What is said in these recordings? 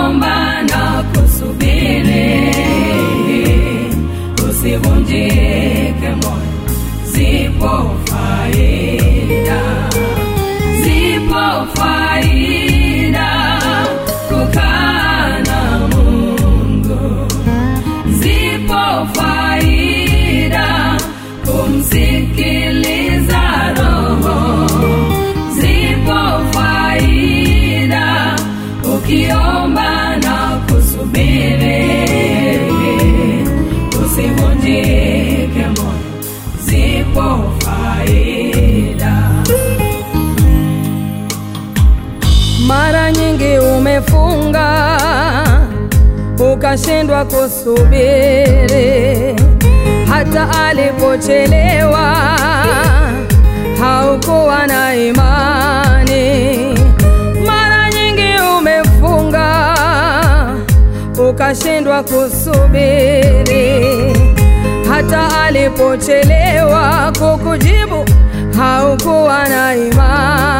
kuomba na kusubiri, usivunjike moyo, zipo akashindwa kusubiri, hata alipochelewa haukuwa na imani. Mara nyingi umefunga ukashindwa kusubiri, hata alipochelewa kukujibu haukuwa na imani.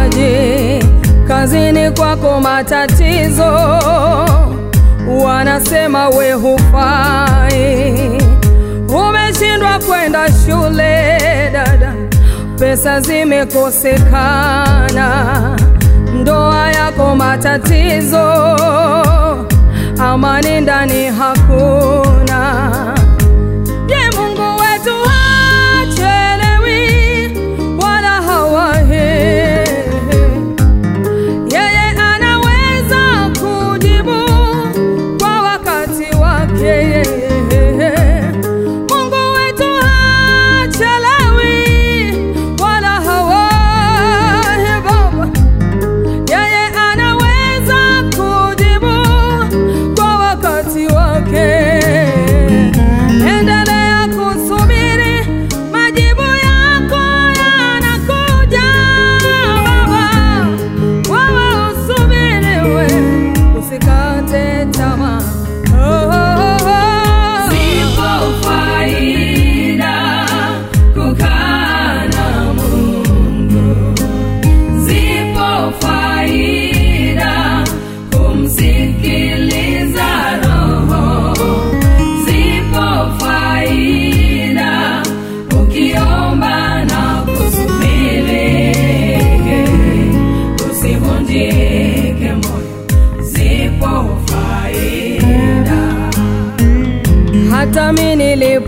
unafanyaje? Kazini kwako matatizo, wanasema we hufai, umeshindwa kwenda shule dada, pesa zimekosekana, ndoa yako matatizo, amani ndani hako.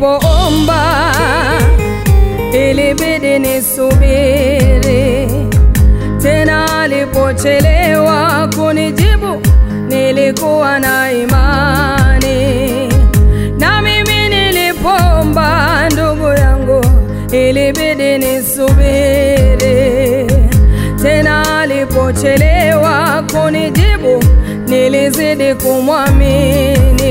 nilipoomba ilibidi nisubiri. Tena, alipochelewa kunijibu nilikuwa na imani, na mimi nilipoomba ndugu yangu ilibidi nisubiri. Tena, alipochelewa kunijibu nilizidi kumwamini.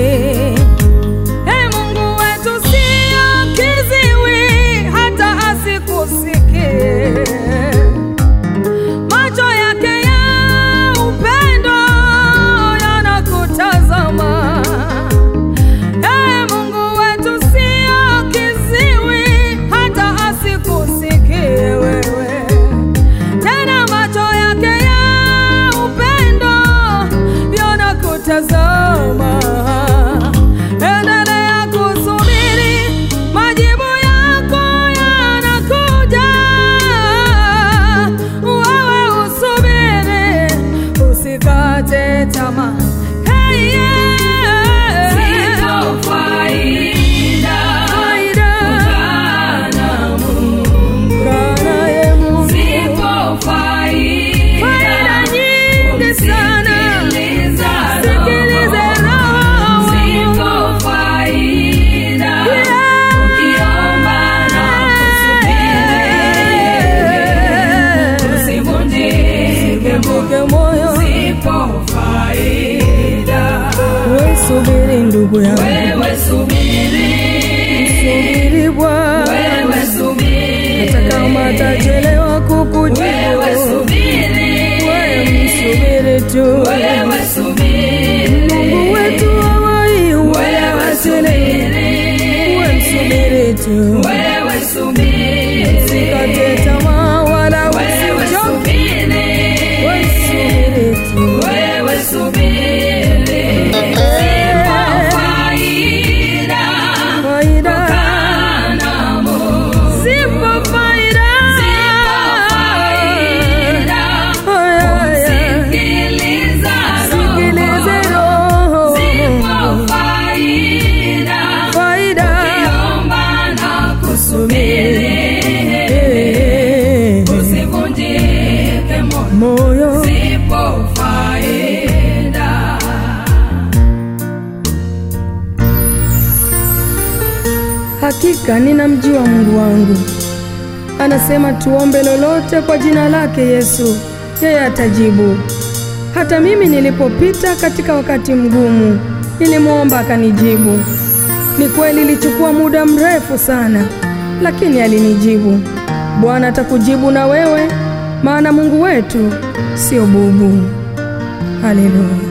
Ndugu yangu Wewe subiri, subiri Bwana. Wewe subiri, hata kama atachelewa kukujibu. Wewe subiri, wewe msubiri tu. Wewe subiri, Mungu wetu hawai wewe subiri, wewe msubiri tu. Wewe Hakika ninamjua Mungu wangu, anasema tuombe lolote kwa jina lake Yesu, yeye atajibu. Hata mimi nilipopita katika wakati mgumu, nilimwomba akanijibu. Ni kweli ilichukua muda mrefu sana, lakini alinijibu. Bwana atakujibu na wewe, maana Mungu wetu sio bubu. Haleluya.